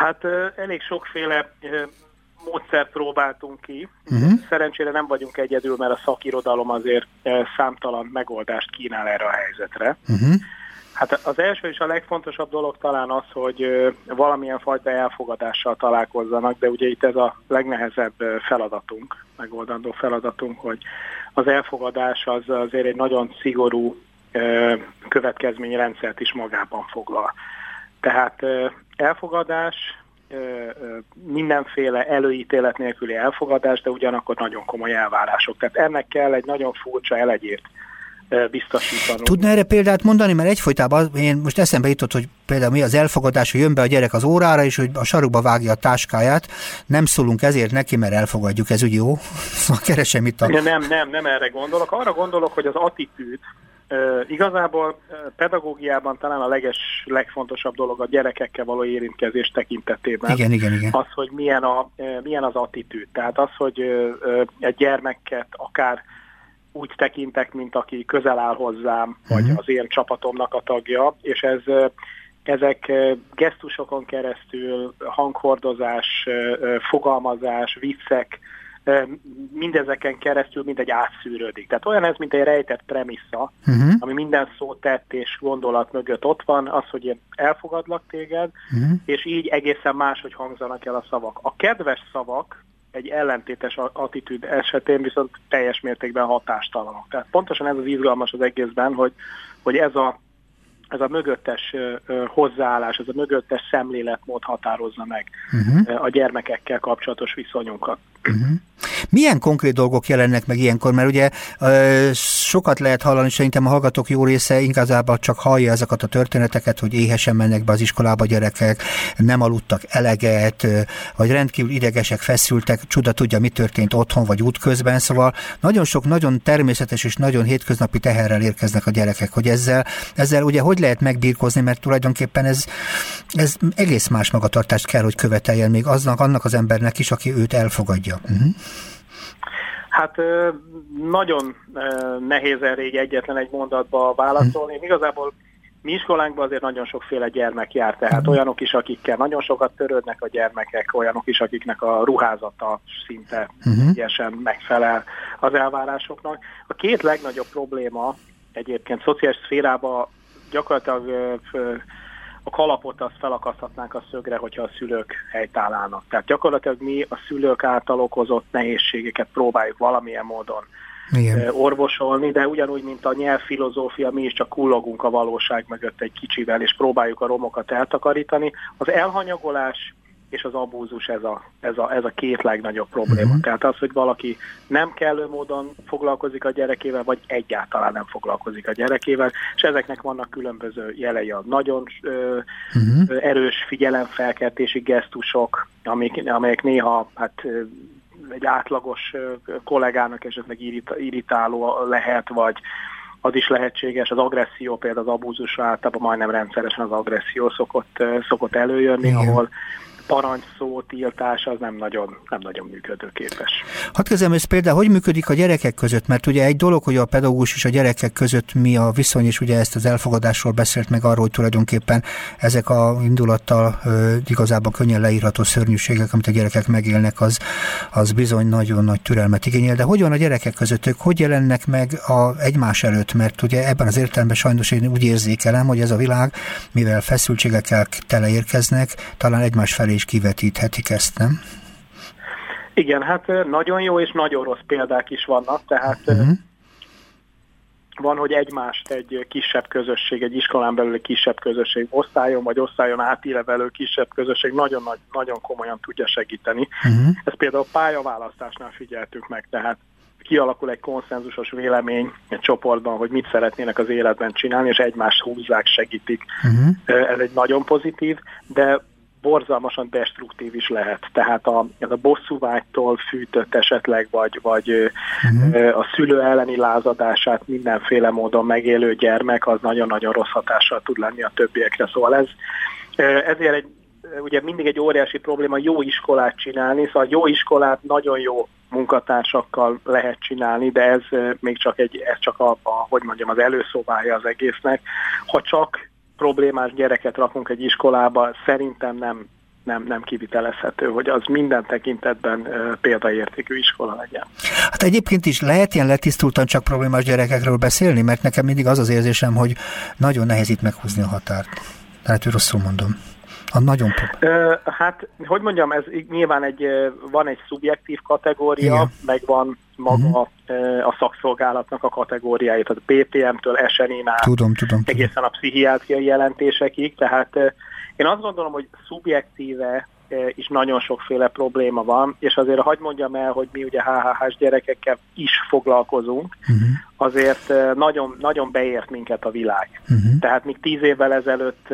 Hát elég sokféle módszert próbáltunk ki. Uh-huh. Szerencsére nem vagyunk egyedül, mert a szakirodalom azért számtalan megoldást kínál erre a helyzetre. Uh-huh. Hát az első és a legfontosabb dolog talán az, hogy valamilyen fajta elfogadással találkozzanak, de ugye itt ez a legnehezebb feladatunk, megoldandó feladatunk, hogy az elfogadás az azért egy nagyon szigorú következményrendszert is magában foglal. Tehát elfogadás, mindenféle előítélet nélküli elfogadás, de ugyanakkor nagyon komoly elvárások. Tehát ennek kell egy nagyon furcsa elegyért biztosítanunk.
Tudna erre példát mondani, mert egyfolytában én most eszembe jutott, hogy például mi az elfogadás, hogy jön be a gyerek az órára, és hogy a sarukba vágja a táskáját, nem szólunk ezért neki, mert elfogadjuk, ez úgy jó? Szóval keresem itt a...
Nem, nem, nem erre gondolok. Arra gondolok, hogy az attitűd, igazából pedagógiában talán a leges, legfontosabb dolog a gyerekekkel való érintkezés tekintetében.
Igen, igen, igen.
Az, hogy milyen, a, milyen az attitűd. Tehát az, hogy egy gyermeket akár úgy tekintek, mint aki közel áll hozzám, vagy uh-huh. az én csapatomnak a tagja, és ez ezek gesztusokon keresztül, hanghordozás, fogalmazás, viccek, mindezeken keresztül mindegy átszűrődik. Tehát olyan ez, mint egy rejtett premissza, uh-huh. ami minden szó tett és gondolat mögött ott van, az, hogy én elfogadlak téged, uh-huh. és így egészen máshogy hangzanak el a szavak. A kedves szavak egy ellentétes attitűd esetén viszont teljes mértékben hatástalanok. Tehát pontosan ez az izgalmas az egészben, hogy, hogy ez a ez a mögöttes hozzáállás, ez a mögöttes szemléletmód határozza meg uh-huh. a gyermekekkel kapcsolatos viszonyunkat. Uh-huh.
Milyen konkrét dolgok jelennek meg ilyenkor? Mert ugye sokat lehet hallani, szerintem a hallgatók jó része inkább csak hallja ezeket a történeteket, hogy éhesen mennek be az iskolába gyerekek, nem aludtak eleget, vagy rendkívül idegesek, feszültek, csuda tudja, mi történt otthon vagy útközben, szóval nagyon sok, nagyon természetes és nagyon hétköznapi teherrel érkeznek a gyerekek, hogy ezzel, ezzel ugye hogy lehet megbírkozni, mert tulajdonképpen ez, ez egész más magatartást kell, hogy követeljen még aznak, annak az embernek is, aki őt elfogadja. Uh-huh.
Hát nagyon nehéz elég egyetlen egy mondatba válaszolni. Én igazából mi iskolánkban azért nagyon sokféle gyermek jár, tehát uh-huh. olyanok is, akikkel nagyon sokat törődnek a gyermekek, olyanok is, akiknek a ruházata szinte uh-huh. megfelel az elvárásoknak. A két legnagyobb probléma egyébként szociális szférában gyakorlatilag a kalapot azt felakaszthatnánk a szögre, hogyha a szülők helytállnának. Tehát gyakorlatilag mi a szülők által okozott nehézségeket próbáljuk valamilyen módon igen. orvosolni, de ugyanúgy, mint a nyelvfilozófia, mi is csak kullogunk a valóság mögött egy kicsivel, és próbáljuk a romokat eltakarítani. Az elhanyagolás és az abúzus ez a, ez a, ez a két legnagyobb probléma. Uh-huh. Tehát az, hogy valaki nem kellő módon foglalkozik a gyerekével, vagy egyáltalán nem foglalkozik a gyerekével, és ezeknek vannak különböző jelei a nagyon ö, uh-huh. erős figyelemfelkeltési gesztusok, amik, amelyek néha hát egy átlagos kollégának esetleg irritáló lehet, vagy az is lehetséges, az agresszió, például az abúzus általában majdnem rendszeresen az agresszió szokott, szokott előjönni, Igen. ahol parancsszó tiltás az nem nagyon, nem nagyon működőképes.
Hadd kezdem, ez például hogy működik a gyerekek között? Mert ugye egy dolog, hogy a pedagógus és a gyerekek között mi a viszony, és ugye ezt az elfogadásról beszélt meg arról, hogy tulajdonképpen ezek a indulattal ö, igazából könnyen leírható szörnyűségek, amit a gyerekek megélnek, az, az bizony nagyon nagy türelmet igényel. De hogy van a gyerekek között? Ők hogy jelennek meg a, egymás előtt? Mert ugye ebben az értelemben sajnos én úgy érzékelem, hogy ez a világ, mivel feszültségekkel tele érkeznek, talán egymás felé is kivetíthetik ezt, nem?
Igen, hát nagyon jó és nagyon rossz példák is vannak, tehát uh-huh. van, hogy egymást egy kisebb közösség, egy iskolán belül egy kisebb közösség, osztályon vagy osztályon átílevelő kisebb közösség nagyon, nagy, nagyon komolyan tudja segíteni. Uh-huh. Ezt például pályaválasztásnál figyeltük meg, tehát kialakul egy konszenzusos vélemény egy csoportban, hogy mit szeretnének az életben csinálni, és egymást húzzák, segítik. Uh-huh. Ez egy nagyon pozitív, de borzalmasan destruktív is lehet. Tehát a, ez a bosszúvágytól fűtött esetleg, vagy, vagy uh-huh. a szülő elleni lázadását mindenféle módon megélő gyermek, az nagyon-nagyon rossz hatással tud lenni a többiekre. Szóval ez ezért egy, ugye mindig egy óriási probléma jó iskolát csinálni, szóval jó iskolát nagyon jó munkatársakkal lehet csinálni, de ez még csak egy, ez csak a, a hogy mondjam, az előszobája az egésznek. Ha csak problémás gyereket rakunk egy iskolába, szerintem nem nem, nem kivitelezhető, hogy az minden tekintetben példaértékű iskola legyen.
Hát egyébként is lehet ilyen letisztultan csak problémás gyerekekről beszélni, mert nekem mindig az az érzésem, hogy nagyon nehéz itt meghúzni a határt. Lehet, hogy rosszul mondom. A nagyon
Ö, Hát, hogy mondjam, ez nyilván egy, van egy szubjektív kategória, Igen. meg van maga uh-huh. a szakszolgálatnak a kategóriája, tehát BPM-től SNI-nál
tudom, tudom,
egészen
tudom.
a pszichiátriai jelentésekig, tehát én azt gondolom, hogy szubjektíve is nagyon sokféle probléma van, és azért hagyd mondjam el, hogy mi ugye HHH-s gyerekekkel is foglalkozunk, uh-huh. azért nagyon, nagyon beért minket a világ. Uh-huh. Tehát még tíz évvel ezelőtt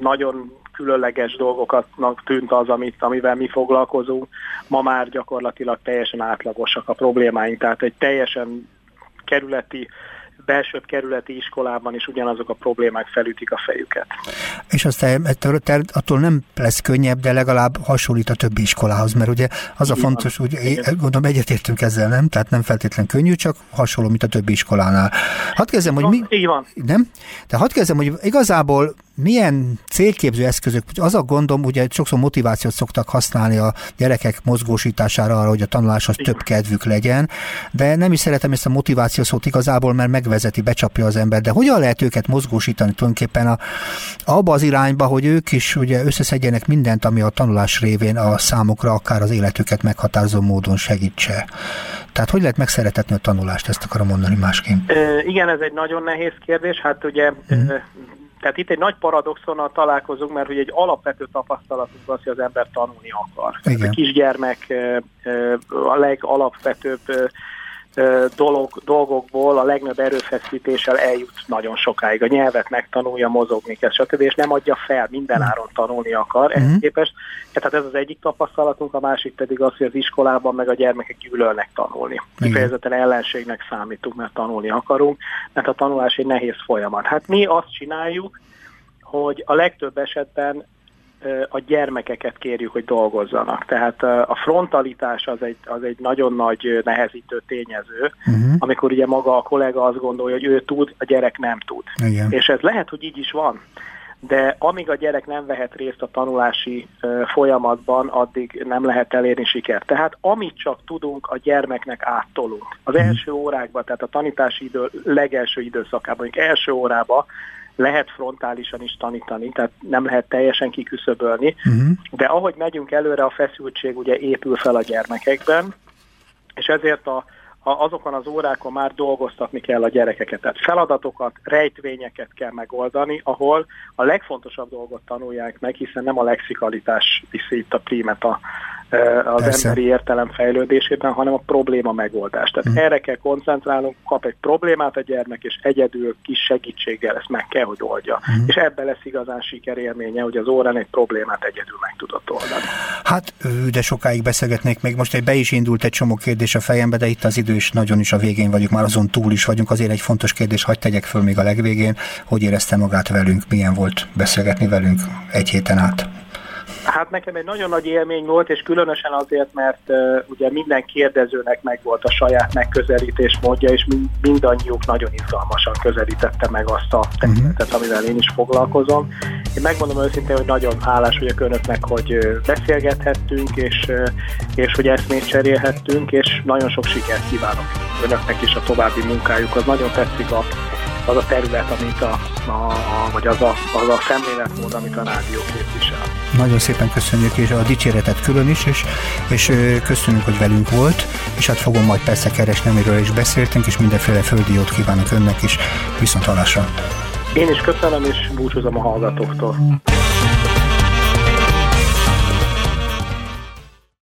nagyon különleges dolgoknak tűnt az, amit, amivel mi foglalkozunk. Ma már gyakorlatilag teljesen átlagosak a problémáink, tehát egy teljesen kerületi belső kerületi iskolában is ugyanazok a problémák felütik a fejüket.
És aztán ettől, attól nem lesz könnyebb, de legalább hasonlít a többi iskolához, mert ugye az a Igen. fontos, hogy én, gondolom egyetértünk ezzel, nem? Tehát nem feltétlen könnyű, csak hasonló, mint a többi iskolánál. Hadd kezdem, hogy mi...
Így van.
Nem? De hadd kezdem, hogy igazából milyen célképző eszközök, az a gondom, ugye sokszor motivációt szoktak használni a gyerekek mozgósítására arra, hogy a tanuláshoz több kedvük legyen, de nem is szeretem ezt a motiváció szót igazából, mert megvezeti, becsapja az ember, de hogyan lehet őket mozgósítani tulajdonképpen a, abba az irányba, hogy ők is ugye összeszedjenek mindent, ami a tanulás révén a számukra akár az életüket meghatározó módon segítse. Tehát hogy lehet megszeretetni a tanulást, ezt akarom mondani másként?
E, igen, ez egy nagyon nehéz kérdés. Hát ugye hmm. Tehát itt egy nagy paradoxonnal találkozunk, mert hogy egy alapvető tapasztalatunk az, hogy az ember tanulni akar. Igen. A kisgyermek a legalapvetőbb dolog, dolgokból a legnagyobb erőfeszítéssel eljut nagyon sokáig. A nyelvet megtanulja, mozogni kezd, stb. és nem adja fel, minden mhm. tanulni akar. Ehhez uh-huh. képest, tehát ez az egyik tapasztalatunk, a másik pedig az, hogy az iskolában meg a gyermekek gyűlölnek tanulni. Kifejezetten ellenségnek számítunk, mert tanulni akarunk, mert a tanulás egy nehéz folyamat. Hát mi azt csináljuk, hogy a legtöbb esetben a gyermekeket kérjük, hogy dolgozzanak. Tehát a frontalitás az egy, az egy nagyon nagy nehezítő tényező, uh-huh. amikor ugye maga a kollega azt gondolja, hogy ő tud, a gyerek nem tud. Igen. És ez lehet, hogy így is van. De amíg a gyerek nem vehet részt a tanulási folyamatban, addig nem lehet elérni sikert. Tehát amit csak tudunk, a gyermeknek áttolunk. Az uh-huh. első órákban, tehát a tanítási idő legelső időszakában, első órában lehet frontálisan is tanítani, tehát nem lehet teljesen kiküszöbölni, uh-huh. de ahogy megyünk előre, a feszültség ugye épül fel a gyermekekben, és ezért a, a, azokon az órákon már dolgoztatni kell a gyerekeket. Tehát feladatokat, rejtvényeket kell megoldani, ahol a legfontosabb dolgot tanulják meg, hiszen nem a lexikalitás viszi itt a prímet a, az Persze. emberi értelem fejlődésében, hanem a probléma megoldás. Tehát uh-huh. erre kell koncentrálnunk, kap egy problémát a gyermek, és egyedül kis segítséggel ezt meg kell, hogy oldja. Uh-huh. És ebbe lesz igazán sikerélménye, hogy az órán egy problémát egyedül meg tudott oldani.
Hát, de sokáig beszélgetnék még. Most egy be is indult egy csomó kérdés a fejembe, de itt az idő is nagyon is a végén vagyunk, már azon túl is vagyunk. Azért egy fontos kérdés, hagyd tegyek föl még a legvégén, hogy érezte magát velünk, milyen volt beszélgetni velünk egy héten át.
Hát nekem egy nagyon nagy élmény volt, és különösen azért, mert uh, ugye minden kérdezőnek megvolt a saját megközelítés módja, és mindannyiuk nagyon izgalmasan közelítette meg azt a területet, uh-huh. amivel én is foglalkozom. Én megmondom őszintén, hogy nagyon hálás vagyok önöknek, hogy beszélgethettünk, és, és hogy eszmét cserélhettünk, és nagyon sok sikert kívánok önöknek is a további munkájuk. Az nagyon tetszik a az a terület, amit a, a, a vagy az a, az a szemléletmód, amit a rádió képvisel.
Nagyon szépen köszönjük, és a dicséretet külön is, és, és köszönjük, hogy velünk volt, és hát fogom majd persze keresni, amiről is beszéltünk, és mindenféle földi jót kívánok önnek is. Viszont hallásra!
Én is köszönöm, és búcsúzom a hallgatóktól.